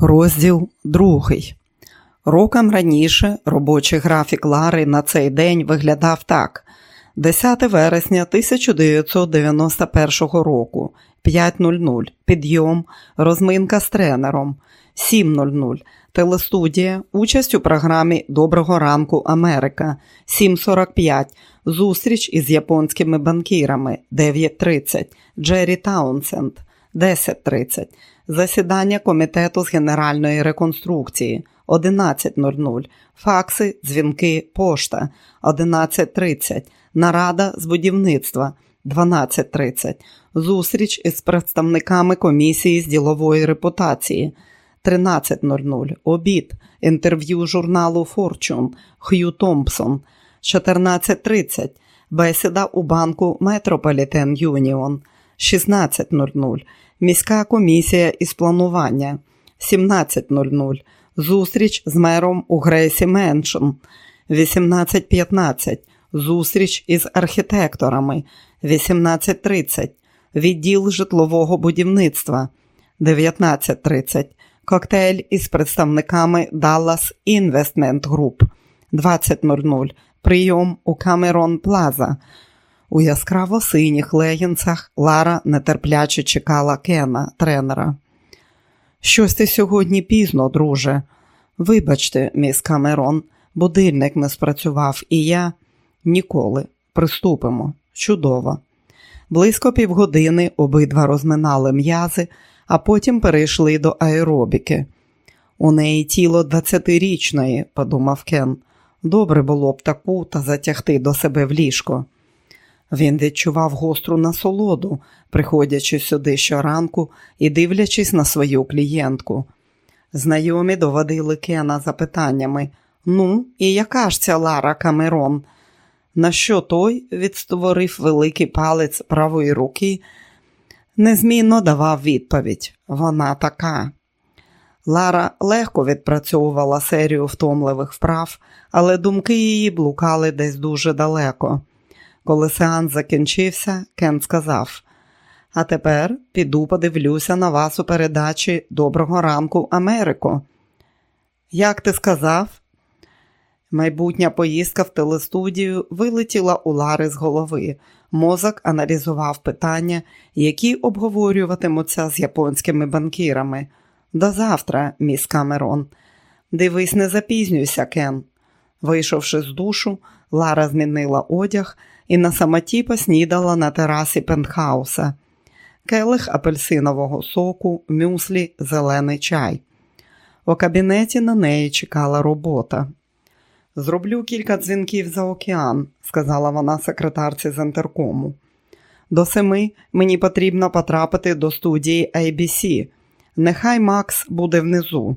Розділ другий. Роком раніше робочий графік Лари на цей день виглядав так: 10 вересня 1991 року, 5.00, підйом, розминка з тренером, 7.00, телестудія, участь у програмі Доброго ранку Америка, 7.45, зустріч із японськими банкірами, 9.30, Джері Таунсенд, 10.30 засідання комітету з генеральної реконструкції. 11.00, факси, дзвінки, пошта. 11.30, нарада з будівництва. 12.30, зустріч із представниками комісії з ділової репутації. 13.00, обід, інтерв'ю журналу Fortune, Хью Томпсон. 14.30, бесіда у банку Метрополітен Юніон 16.00, міська комісія із планування. 17.00, зустріч з мером у Грейсі Меншн 18.15, зустріч із архітекторами. 18.30, відділ житлового будівництва. 19.30, коктейль із представниками Dallas Investment Group. 20.00, прийом у Камерон Плаза у яскраво синіх легінцях Лара нетерпляче чекала Кена, тренера. Щось ти сьогодні пізно, друже. Вибачте, міс Камерон, будильник не спрацював, і я ніколи. Приступимо. Чудово. Близько півгодини обидва розминали м'язи, а потім перейшли до аеробіки. У неї тіло двадцятирічної, подумав Кен. Добре було б таку та затягти до себе в ліжко. Він відчував гостру насолоду, приходячи сюди щоранку і дивлячись на свою клієнтку. Знайомі доводили Кена запитаннями Ну, і яка ж ця Лара Камерон? На що той відстворив великий палець правої руки, незмінно давав відповідь Вона така. Лара легко відпрацьовувала серію втомливих вправ, але думки її блукали десь дуже далеко. Коли сеанс закінчився, Кен сказав: А тепер піду подивлюся на вас у передачі Доброго ранку, Америко. Як ти сказав? Майбутня поїздка в телестудію вилетіла у Лари з голови. Мозок аналізував питання, які обговорюватимуться з японськими банкірами. До завтра, міс Камерон. Дивись, не запізнюйся, Кен. Вийшовши з душу, Лара змінила одяг і на самоті поснідала на терасі пентхауса. Келих апельсинового соку, мюслі, зелений чай. У кабінеті на неї чекала робота. Зроблю кілька дзвінків за океан, сказала вона секретарці з інтеркому. До семи мені потрібно потрапити до студії ABC. Нехай Макс буде внизу.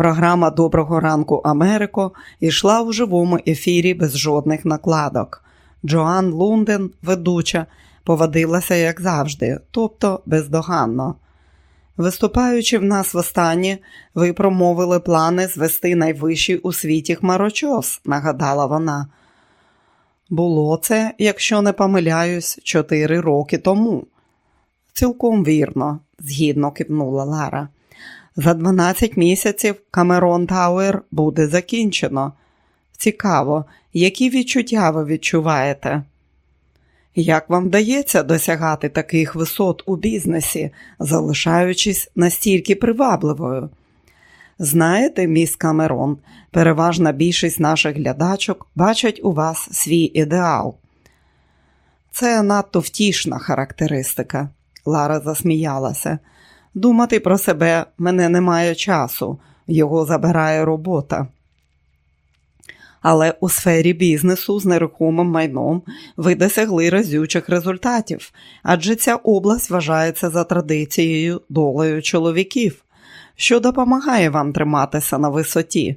Програма Доброго ранку Америко йшла у живому ефірі без жодних накладок. Джоан Лунден, ведуча, поводилася, як завжди, тобто бездоганно. Виступаючи в нас востаннє, ви промовили плани звести найвищий у світі хмарочос, нагадала вона. Було це, якщо не помиляюсь, чотири роки тому. Цілком вірно, згідно кивнула Лара. За 12 місяців Камерон Тауер буде закінчено. Цікаво, які відчуття ви відчуваєте? Як вам вдається досягати таких висот у бізнесі, залишаючись настільки привабливою? Знаєте, міс Камерон, переважна більшість наших глядачок бачать у вас свій ідеал. Це надто втішна характеристика. Лара засміялася. Думати про себе мене немає часу, його забирає робота. Але у сфері бізнесу з нерухомим майном ви досягли разючих результатів, адже ця область вважається за традицією долею чоловіків, що допомагає вам триматися на висоті.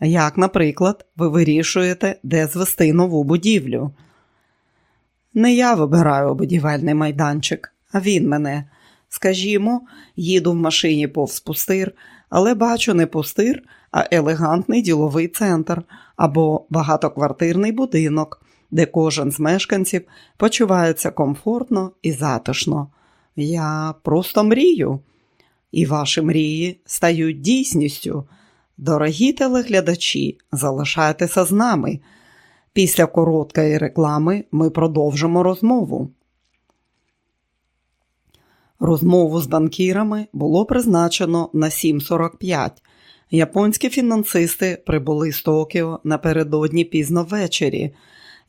Як, наприклад, ви вирішуєте, де звести нову будівлю. Не я вибираю будівельний майданчик, а він мене. Скажімо, їду в машині повз пустир, але бачу не пустир, а елегантний діловий центр або багатоквартирний будинок, де кожен з мешканців почувається комфортно і затишно. Я просто мрію. і ваші мрії стають дійсністю. Дорогі телеглядачі, залишайтеся з нами. Після короткої реклами ми продовжимо розмову. Розмову з банкірами було призначено на 7.45. Японські фінансисти прибули з Токіо напередодні пізно ввечері,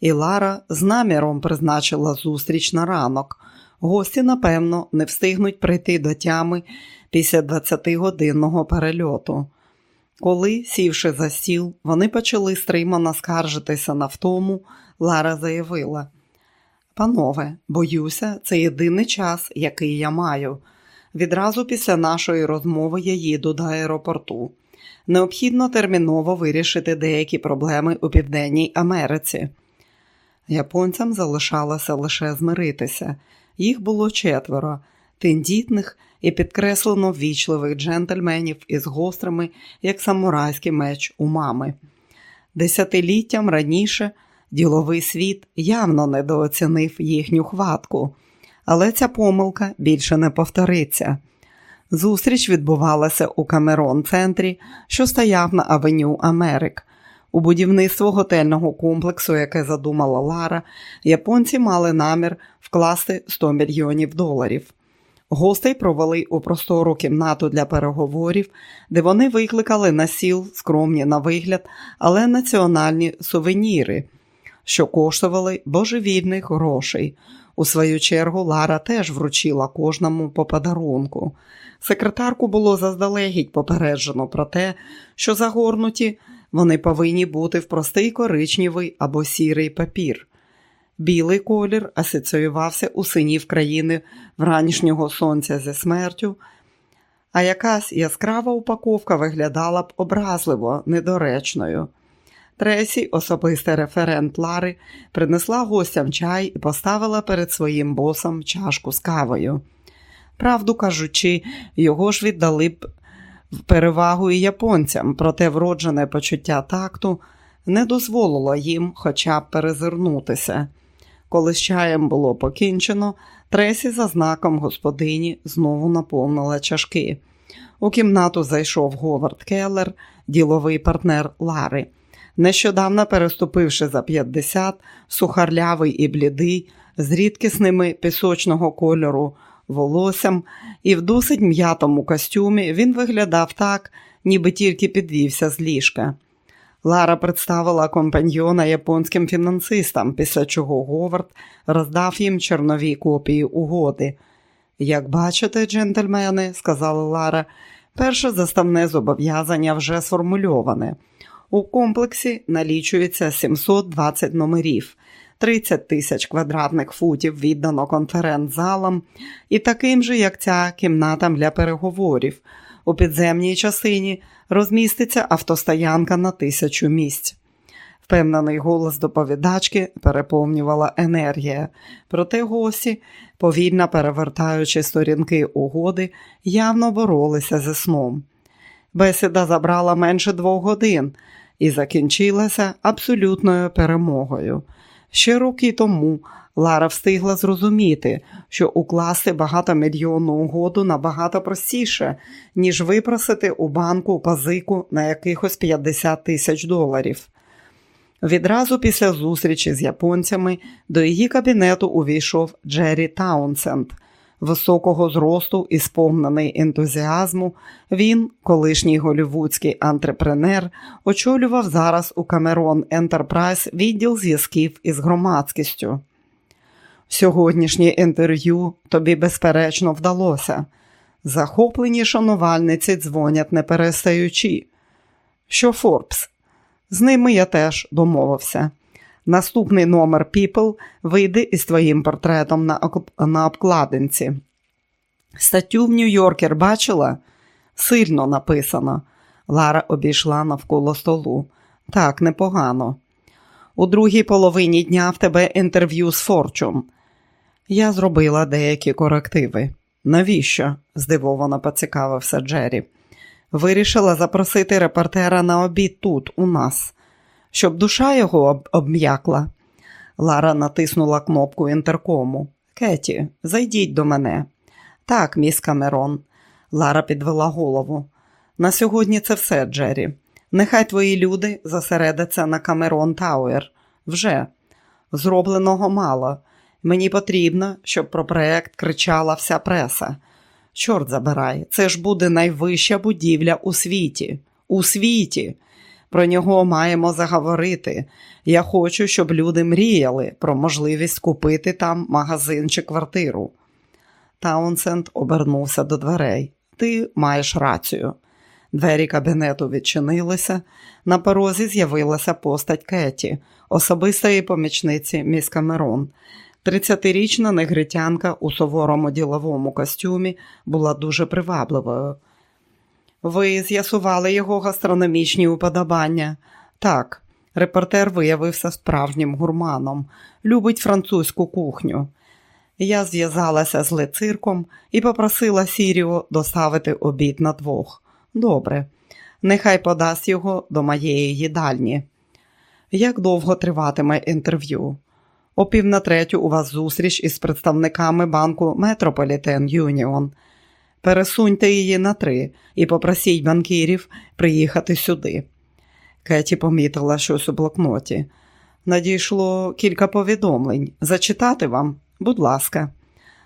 і Лара з наміром призначила зустріч на ранок. Гості, напевно, не встигнуть прийти до тями після 20-годинного перельоту. Коли, сівши за стіл, вони почали стримано скаржитися на втому, Лара заявила: Панове, боюся, це єдиний час, який я маю. Відразу після нашої розмови я їду до аеропорту. Необхідно терміново вирішити деякі проблеми у Південній Америці. Японцям залишалося лише змиритися. Їх було четверо тендітних і підкреслено ввічливих джентльменів із гострими, як самурайський меч у мами. Десятиліттям раніше діловий світ явно недооцінив їхню хватку, але ця помилка більше не повториться. Зустріч відбувалася у Камерон центрі, що стояв на авеню Америк. У будівництво готельного комплексу, яке задумала Лара, японці мали намір вкласти 100 мільйонів доларів. Гостей провели у простору кімнату для переговорів, де вони викликали на сіл скромні на вигляд, але національні сувеніри, що коштували божевільних грошей. У свою чергу Лара теж вручила кожному по подарунку. Секретарку було заздалегідь попереджено про те, що загорнуті вони повинні бути в простий коричневий або сірий папір. Білий колір асоціювався у синів країни вранішнього сонця зі смертю, а якась яскрава упаковка виглядала б образливо, недоречною. Тресі, особистий референт Лари, принесла гостям чай і поставила перед своїм босом чашку з кавою. Правду кажучи, його ж віддали б перевагу і японцям, проте вроджене почуття такту не дозволило їм хоча б перезирнутися. Коли з чаєм було покінчено, Тресі за знаком господині знову наповнила чашки. У кімнату зайшов Говард Келлер, діловий партнер Лари. Нещодавно переступивши за 50, сухарлявий і блідий, з рідкісними пісочного кольору волоссям і в досить м'ятому костюмі він виглядав так, ніби тільки підвівся з ліжка. Лара представила компаньйона японським фінансистам, після чого Говард роздав їм чорнові копії угоди. Як бачите, джентльмени, сказала Лара, перше заставне зобов'язання вже сформульоване. У комплексі налічується 720 номерів, 30 тисяч квадратних футів віддано конференц-залам і таким же, як ця кімнатам для переговорів. У підземній частині розміститься автостоянка на тисячу місць. Впевнений голос доповідачки переповнювала енергія, проте гості, повільно перевертаючи сторінки угоди, явно боролися зі сном. Бесіда забрала менше двох годин і закінчилася абсолютною перемогою. Ще роки тому Лара встигла зрозуміти, що укласти багатомільйонну угоду набагато простіше, ніж випросити у банку позику на якихось 50 тисяч доларів. Відразу після зустрічі з японцями до її кабінету увійшов Джері Таунсенд. Високого зросту і сповнений ентузіазму, він, колишній голівудський антрепренер, очолював зараз у Камерон Ентерпрайз відділ зв'язків із громадськістю. Сьогоднішнє інтерв'ю тобі, безперечно, вдалося. Захоплені шанувальниці дзвонять не перестаючи. Що Форбс? З ними я теж домовився. Наступний номер People вийде із твоїм портретом на, на обкладинці. Статтю в Нью-Йоркер бачила? Сильно написано. Лара обійшла навколо столу. Так, непогано. У другій половині дня в тебе інтерв'ю з Форчум. Я зробила деякі корективи. Навіщо? здивовано поцікавився Джері. Вирішила запросити репортера на обід тут, у нас, щоб душа його обм'якла. Лара натиснула кнопку інтеркому. Кеті, зайдіть до мене. Так, міс Камерон. Лара підвела голову. На сьогодні це все, Джері. Нехай твої люди зосередяться на Камерон Тауер. Вже зробленого мало. Мені потрібно, щоб про проект кричала вся преса. Чорт забирай, це ж буде найвища будівля у світі. У світі. Про нього маємо заговорити. Я хочу, щоб люди мріяли про можливість купити там магазин чи квартиру. Таунсенд обернувся до дверей. Ти маєш рацію. Двері кабінету відчинилися. На порозі з'явилася постать Кеті, особистої помічниці міс Камерон. Тридцятирічна негритянка у суворому діловому костюмі була дуже привабливою. Ви з'ясували його гастрономічні уподобання? Так, репортер виявився справжнім гурманом, любить французьку кухню. Я зв'язалася з лицирком і попросила Сіріо доставити обід на двох. Добре, нехай подасть його до моєї їдальні. Як довго триватиме інтерв'ю? О пів на третю у вас зустріч із представниками банку Метрополітен Юніон. Пересуньте її на три і попросіть банкірів приїхати сюди. Кеті помітила щось у блокноті. Надійшло кілька повідомлень. Зачитати вам, будь ласка.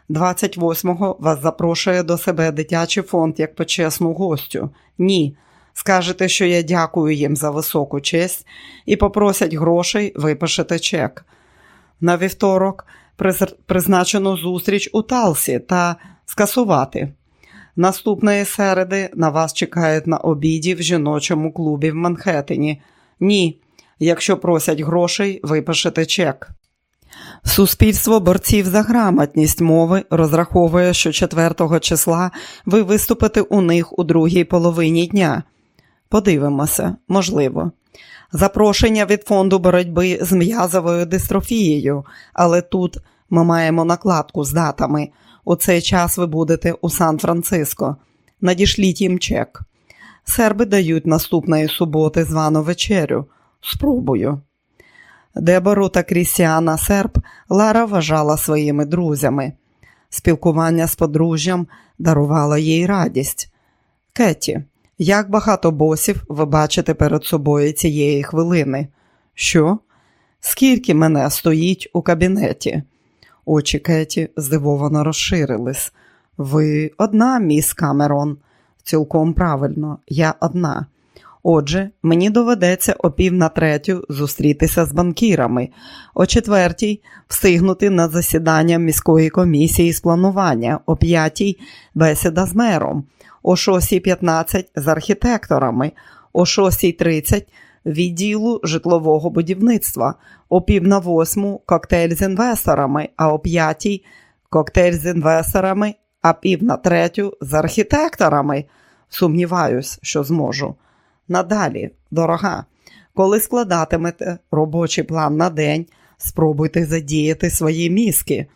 28-го вас запрошує до себе дитячий фонд як почесну гостю. Ні. Скажете, що я дякую їм за високу честь і попросять грошей випишете чек. На вівторок призначено зустріч у Талсі та скасувати. Наступної середи на вас чекають на обіді в жіночому клубі в Манхеттені. Ні, якщо просять грошей, випишете чек. Суспільство борців за грамотність мови розраховує, що 4 числа ви виступите у них у другій половині дня. Подивимося, можливо. Запрошення від фонду боротьби з м'язовою дистрофією, але тут ми маємо накладку з датами. У цей час ви будете у Сан-Франциско. Надішліть їм чек. Серби дають наступної суботи звану вечерю. Спробую. Дебору та Крістіана Серб Лара вважала своїми друзями. Спілкування з подружжям дарувало їй радість. Кеті, як багато босів ви бачите перед собою цієї хвилини? Що? Скільки мене стоїть у кабінеті? Очі Кеті здивовано розширились. Ви одна, міс Камерон. Цілком правильно, я одна. Отже, мені доведеться о пів на третю зустрітися з банкірами, о четвертій встигнути на засідання міської комісії з планування, о п'ятій бесіда з мером, о 6.15 з архітекторами, о 6.30 відділу житлового будівництва, о пів на восьму коктейль з інвесторами, а о п'ятій коктейль з інвесторами, а пів на третю з архітекторами. Сумніваюсь, що зможу. Надалі, дорога, коли складатимете робочий план на день, спробуйте задіяти свої мізки.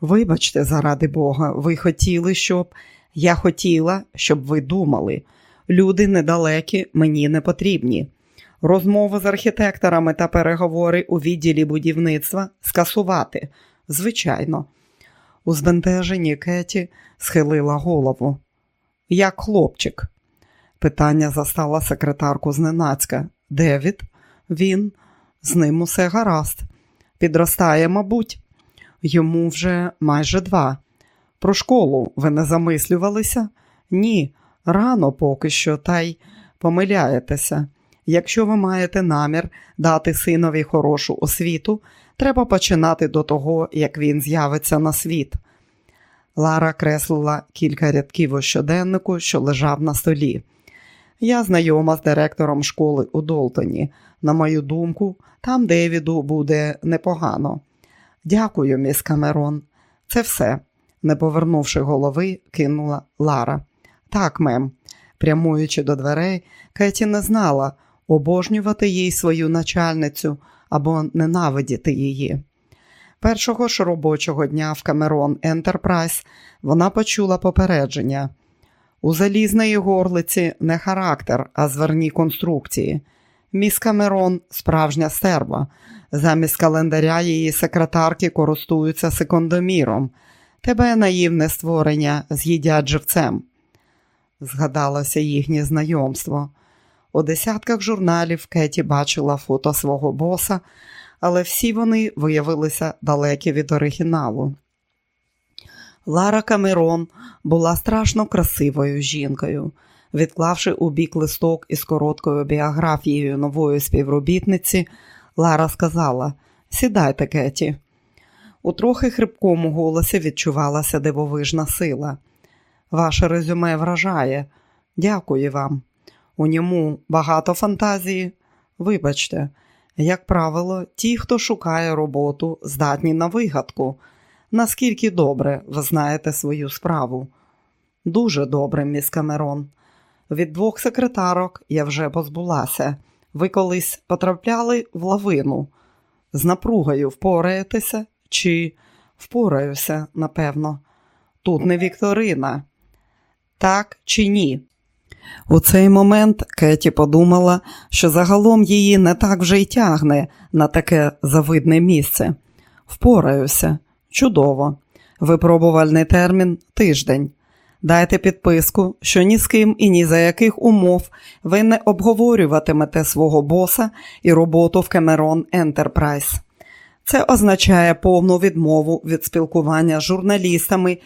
Вибачте, заради Бога, ви хотіли, щоб я хотіла, щоб ви думали. Люди недалекі мені не потрібні. Розмови з архітекторами та переговори у відділі будівництва скасувати. Звичайно, у збентеженні Кеті схилила голову. Як хлопчик. Питання застала секретарку зненацька. Девід? Він, з ним усе гаразд. Підростає, мабуть, йому вже майже два. Про школу ви не замислювалися? Ні, рано поки що, та й помиляєтеся. Якщо ви маєте намір дати синові хорошу освіту, треба починати до того, як він з'явиться на світ. Лара креслила кілька рядків у щоденнику, що лежав на столі. Я знайома з директором школи у Долтоні. На мою думку, там Девіду буде непогано. Дякую, міс Камерон. Це все, не повернувши голови, кинула Лара. Так, мем. Прямуючи до дверей, Кеті не знала, обожнювати їй свою начальницю або ненавидіти її. Першого ж робочого дня в Камерон Ентерпрайз вона почула попередження. У залізної горлиці не характер, а зверні конструкції. Міс Камерон справжня стерва. Замість календаря її секретарки користуються секундоміром. Тебе наївне створення з'їдять живцем. згадалося їхнє знайомство. У десятках журналів Кеті бачила фото свого боса, але всі вони виявилися далекі від оригіналу. Лара Камерон була страшно красивою жінкою. Відклавши у бік листок із короткою біографією нової співробітниці, Лара сказала: Сідайте, Кеті. У трохи хрипкому голосі відчувалася дивовижна сила. Ваше резюме вражає. Дякую вам. У ньому багато фантазії. Вибачте, як правило, ті, хто шукає роботу, здатні на вигадку. Наскільки добре ви знаєте свою справу? Дуже добре, міс Камерон. Від двох секретарок я вже позбулася. Ви колись потрапляли в лавину. З напругою впораєтеся чи впораюся, напевно. Тут не Вікторина. Так чи ні? У цей момент Кеті подумала, що загалом її не так вже й тягне на таке завидне місце. Впораюся, чудово. Випробувальний термін тиждень. Дайте підписку, що ні з ким і ні за яких умов ви не обговорюватимете свого боса і роботу в Cameron Enterprise. Це означає повну відмову від спілкування з журналістами,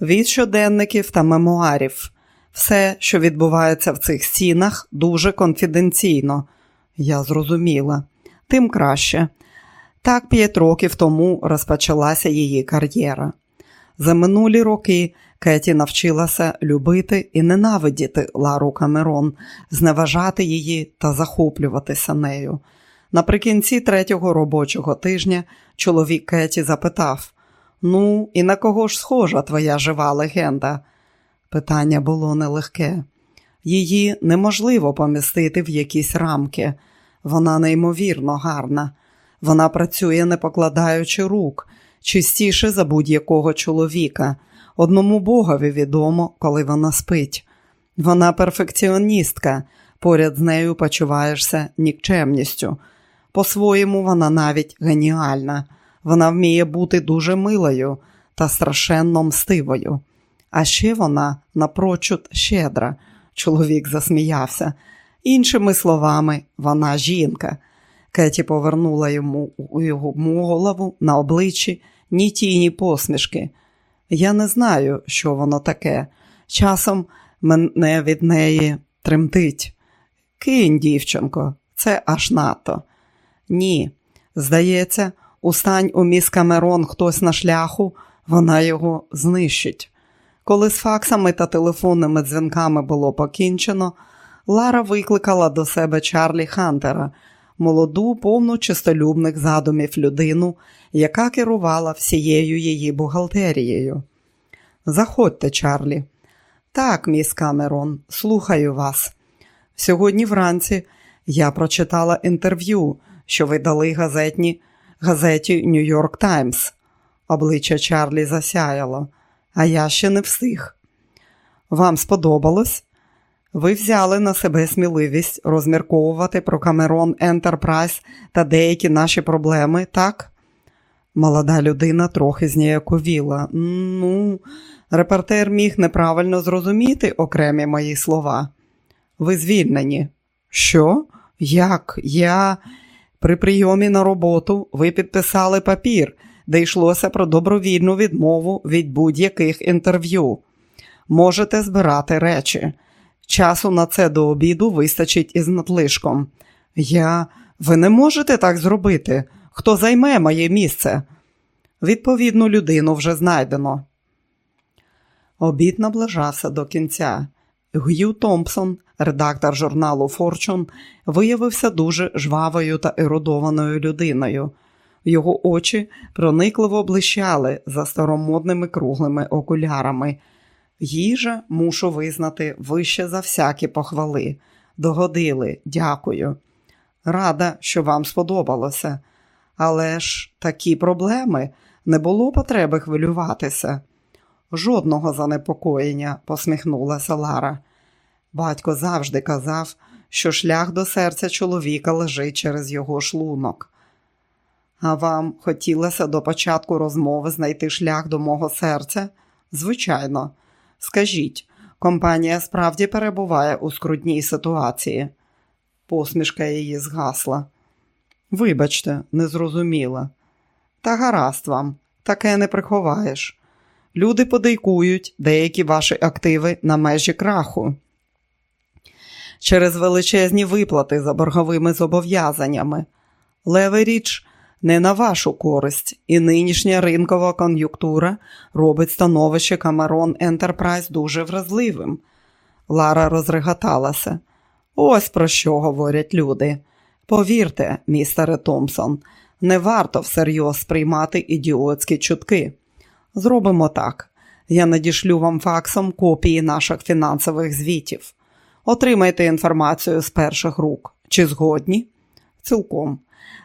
від щоденників та мемуарів. Все, що відбувається в цих стінах, дуже конфіденційно. Я зрозуміла, тим краще. Так п'ять років тому розпочалася її кар'єра. За минулі роки Кеті навчилася любити і ненавидіти Лару Камерон, зневажати її та захоплюватися нею. Наприкінці третього робочого тижня чоловік Кеті запитав: Ну, і на кого ж схожа твоя жива легенда? Питання було нелегке. Її неможливо помістити в якісь рамки. Вона неймовірно гарна. Вона працює, не покладаючи рук, чистіше за будь-якого чоловіка. Одному богові відомо, коли вона спить. Вона перфекціоністка, поряд з нею почуваєшся нікчемністю. По-своєму, вона навіть геніальна. Вона вміє бути дуже милою та страшенно мстивою. А ще вона напрочуд щедра. Чоловік засміявся. Іншими словами, вона жінка. Кеті повернула йому у його голову на обличчі ні тіні посмішки. Я не знаю, що воно таке. Часом мене від неї тремтить. Кинь, дівчинко, це аж надто. Ні, здається, устань у міс Камерон хтось на шляху, вона його знищить. Коли з факсами та телефонними дзвінками було покінчено, Лара викликала до себе Чарлі Хантера, молоду, повну чистолюбних задумів людину, яка керувала всією її бухгалтерією. Заходьте, Чарлі. Так, міс Камерон, слухаю вас. Сьогодні вранці я прочитала інтерв'ю, що ви дали газетні, газеті Нью-Йорк Таймс. Обличчя Чарлі засяяло, а я ще не встиг. Вам сподобалось? Ви взяли на себе сміливість розмірковувати про Камерон Ентерпрайз та деякі наші проблеми, так? Молода людина трохи зніяковіла. Ну, репортер міг неправильно зрозуміти окремі мої слова. Ви звільнені. Що? Як? Я при прийомі на роботу ви підписали папір, де йшлося про добровільну відмову від будь-яких інтерв'ю. Можете збирати речі. Часу на це до обіду вистачить із надлишком. Я. Ви не можете так зробити. Хто займе моє місце? Відповідну людину вже знайдено. Обід наближався до кінця. Г'ю Томпсон, редактор журналу Форчун, виявився дуже жвавою та ерудованою людиною. Його очі проникливо блищали за старомодними круглими окулярами. Їжа, мушу визнати, вище за всякі похвали. Догодили, дякую. Рада, що вам сподобалося. Але ж такі проблеми не було потреби хвилюватися. Жодного занепокоєння, посміхнулася Лара. Батько завжди казав, що шлях до серця чоловіка лежить через його шлунок. А вам хотілося до початку розмови знайти шлях до мого серця? Звичайно, скажіть, Компанія справді перебуває у скрутній ситуації. Посмішка її згасла. Вибачте, не зрозуміла. Та гаразд вам, таке не приховаєш. Люди подейкують деякі ваші активи на межі краху. Через величезні виплати за борговими зобов'язаннями. Леверіч не на вашу користь, і нинішня ринкова кон'юнктура робить становище Камерон Ентерпрайз дуже вразливим. Лара розреготалася. Ось про що говорять люди. Повірте, містере Томпсон, не варто всерйоз сприймати ідіотські чутки. Зробимо так. Я надішлю вам факсом копії наших фінансових звітів. Отримайте інформацію з перших рук. Чи згодні? Цілком.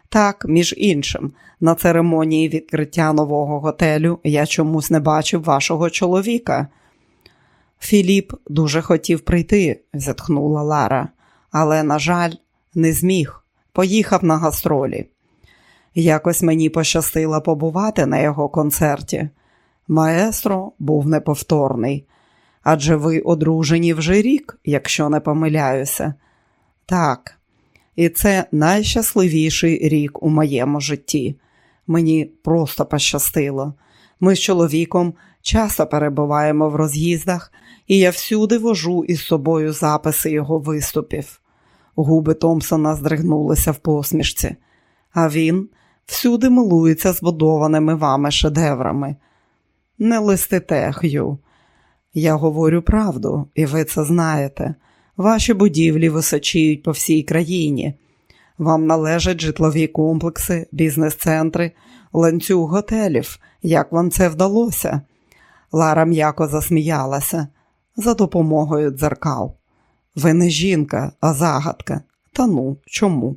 Так, між іншим, на церемонії відкриття нового готелю я чомусь не бачив вашого чоловіка. Філіп дуже хотів прийти, зітхнула Лара, але, на жаль, не зміг. Поїхав на гастролі. Якось мені пощастило побувати на його концерті. Маестро був неповторний. Адже ви одружені вже рік, якщо не помиляюся. Так, і це найщасливіший рік у моєму житті. Мені просто пощастило. Ми з чоловіком часто перебуваємо в роз'їздах, і я всюди вожу із собою записи його виступів. Губи Томпсона здригнулися в посмішці, а він всюди милується збудованими вами шедеврами. Не листите, Х'ю. Я говорю правду, і ви це знаєте. Ваші будівлі височіють по всій країні. Вам належать житлові комплекси, бізнес-центри, ланцюг готелів. Як вам це вдалося? Лара м'яко засміялася за допомогою дзеркал. Ви не жінка, а загадка. Та ну, чому?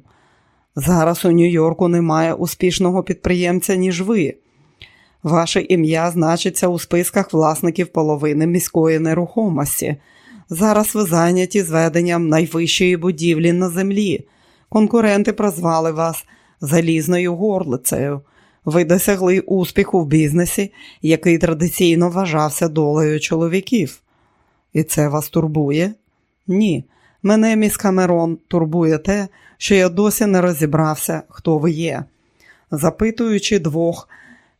Зараз у Нью-Йорку немає успішного підприємця, ніж ви. Ваше ім'я значиться у списках власників половини міської нерухомості. Зараз ви зайняті зведенням найвищої будівлі на землі. Конкуренти прозвали вас залізною горлицею. Ви досягли успіху в бізнесі, який традиційно вважався долею чоловіків. І це вас турбує? Ні. Мене, міс Камерон, турбує те, що я досі не розібрався, хто ви є. Запитуючи двох,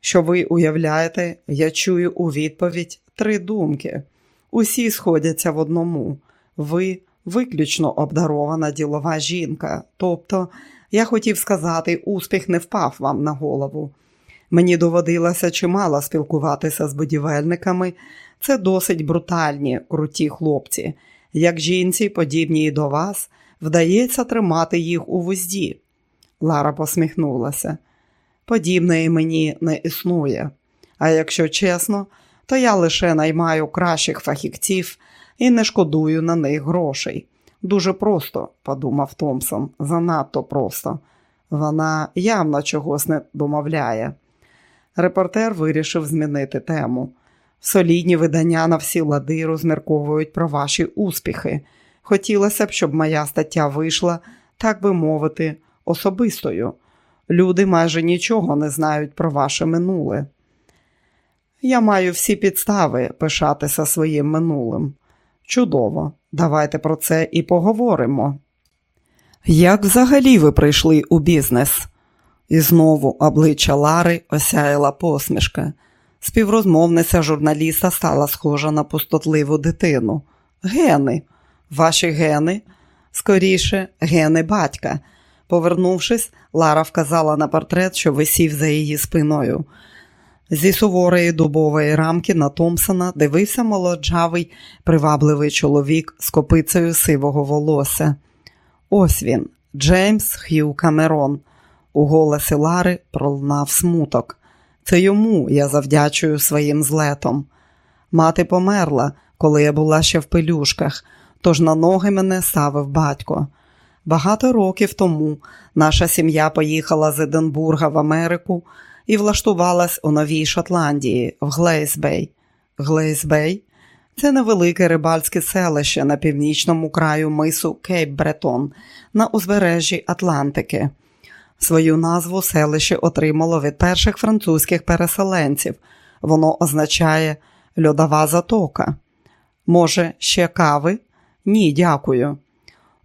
що ви уявляєте, я чую у відповідь три думки. Усі сходяться в одному. Ви виключно обдарована ділова жінка. Тобто, я хотів сказати, успіх не впав вам на голову. Мені доводилося чимало спілкуватися з будівельниками. Це досить брутальні, круті хлопці. Як жінці, подібній до вас, вдається тримати їх у вузді. Лара посміхнулася. Подібної мені не існує. А якщо чесно, то я лише наймаю кращих фахівців і не шкодую на них грошей. Дуже просто, подумав Томпсон, занадто просто. Вона явно чогось не домовляє. Репортер вирішив змінити тему. Солідні видання на всі лади розмірковують про ваші успіхи. Хотілося б, щоб моя стаття вийшла, так би мовити, особистою. Люди майже нічого не знають про ваше минуле. Я маю всі підстави пишатися своїм минулим. Чудово, давайте про це і поговоримо. Як взагалі ви прийшли у бізнес? І знову обличчя Лари осяяла посмішка. Співрозмовниця журналіста стала схожа на пустотливу дитину. Гени, ваші гени, скоріше, гени батька. Повернувшись, Лара вказала на портрет, що висів за її спиною. Зі суворої дубової рамки на Томпсона дивився молоджавий, привабливий чоловік з копицею сивого волосся. Ось він, Джеймс Х'ю Камерон. У голосі Лари пролунав смуток. Це йому я завдячую своїм злетом. Мати померла, коли я була ще в пелюшках, тож на ноги мене ставив батько. Багато років тому наша сім'я поїхала з Единбурга в Америку і влаштувалась у Новій Шотландії в Глейсбей. Глейсбей це невелике рибальське селище на північному краю мису Кейп Бретон на узбережжі Атлантики. Свою назву селище отримало від перших французьких переселенців. Воно означає льодова затока. Може, ще кави? Ні, дякую.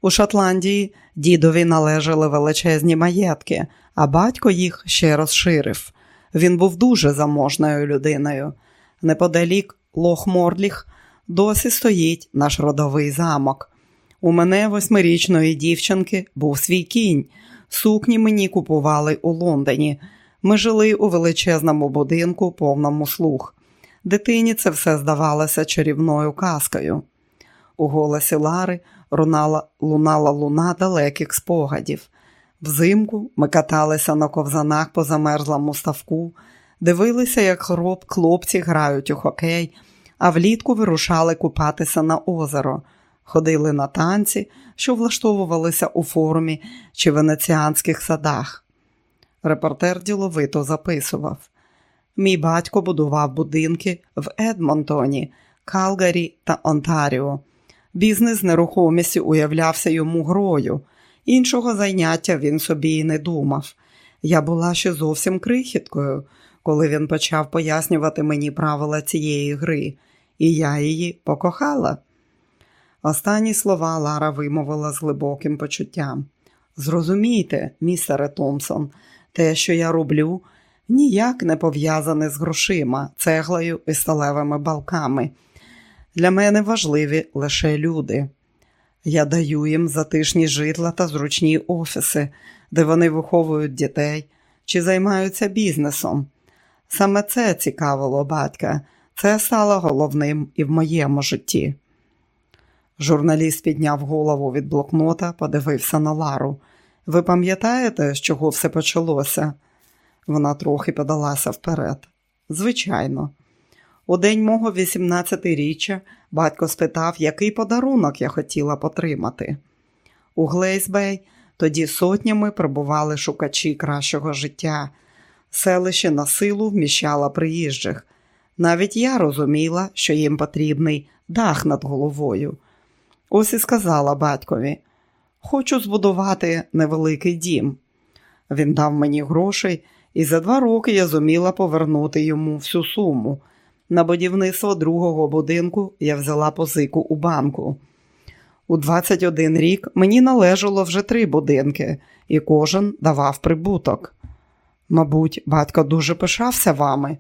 У Шотландії дідові належали величезні маєтки, а батько їх ще розширив. Він був дуже заможною людиною. Неподалік Лох-Морліх досі стоїть наш родовий замок. У мене восьмирічної дівчинки був свій кінь. Сукні мені купували у Лондоні. Ми жили у величезному будинку, повному слух. Дитині це все здавалося чарівною казкою. У голосі Лари лунала, лунала луна далеких спогадів. Взимку ми каталися на ковзанах по замерзлому ставку, дивилися, як хроп, хлопці грають у хокей, а влітку вирушали купатися на озеро, ходили на танці, що влаштовувалися у форумі чи венеціанських садах. Репортер діловито записував. Мій батько будував будинки в Едмонтоні, Калгарі та Онтаріо. Бізнес нерухомості уявлявся йому грою. Іншого зайняття він собі й не думав. Я була ще зовсім крихіткою, коли він почав пояснювати мені правила цієї гри, і я її покохала. Останні слова Лара вимовила з глибоким почуттям. Зрозумійте, містере Томпсон, те, що я роблю, ніяк не пов'язане з грошима, цеглою і сталевими балками. Для мене важливі лише люди. Я даю їм затишні житла та зручні офіси, де вони виховують дітей чи займаються бізнесом. Саме це цікавило батька, це стало головним і в моєму житті. Журналіст підняв голову від блокнота, подивився на Лару. Ви пам'ятаєте, з чого все почалося? Вона трохи подалася вперед. Звичайно. У день мого 18-річчя батько спитав, який подарунок я хотіла потримати. У Глейсбей тоді сотнями прибували шукачі кращого життя. Селище на силу вміщало приїжджих. Навіть я розуміла, що їм потрібний дах над головою. Ось і сказала батькові: Хочу збудувати невеликий дім. Він дав мені грошей, і за два роки я зуміла повернути йому всю суму. На будівництво другого будинку я взяла позику у банку. У 21 рік мені належало вже три будинки, і кожен давав прибуток. Мабуть, батько дуже пишався вами.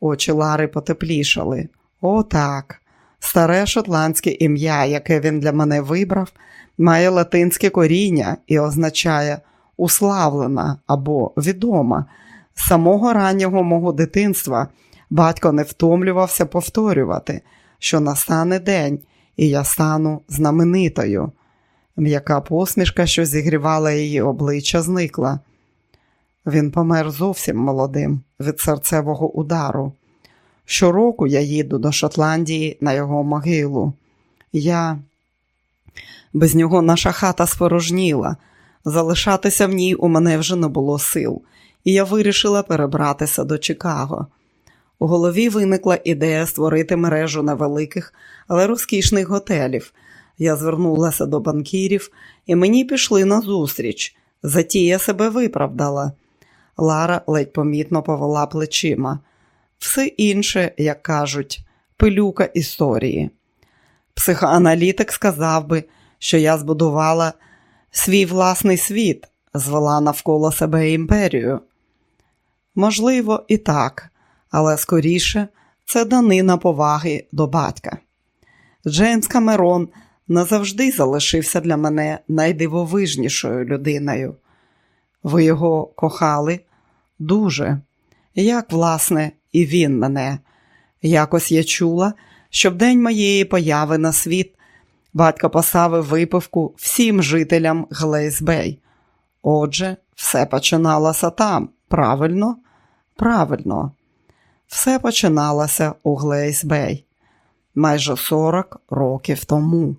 Очі Лари потеплішали. О, так. Старе шотландське ім'я, яке він для мене вибрав, має латинське коріння і означає уславлена або відома. З самого раннього мого дитинства батько не втомлювався повторювати, що настане день, і я стану знаменитою. М'яка посмішка, що зігрівала її обличчя, зникла. Він помер зовсім молодим від серцевого удару. Щороку я їду до Шотландії на його могилу. Я без нього наша хата спорожніла. Залишатися в ній у мене вже не було сил, і я вирішила перебратися до Чикаго. У голові виникла ідея створити мережу невеликих, але розкішних готелів. Я звернулася до банкірів, і мені пішли на зустріч. Затія себе виправдала. Лара ледь помітно повела плечима. Все інше, як кажуть, пилюка історії. Психоаналітик сказав би, що я збудувала свій власний світ, звела навколо себе імперію. Можливо, і так, але скоріше це данина поваги до батька. Джеймс Камерон назавжди залишився для мене найдивовижнішою людиною. Ви його кохали дуже, як, власне, і він мене. Якось я чула, що в день моєї появи на світ батько поставив випивку всім жителям Глейсбей. Отже, все починалося там. Правильно? Правильно. Все починалося у Глейсбей майже 40 років тому.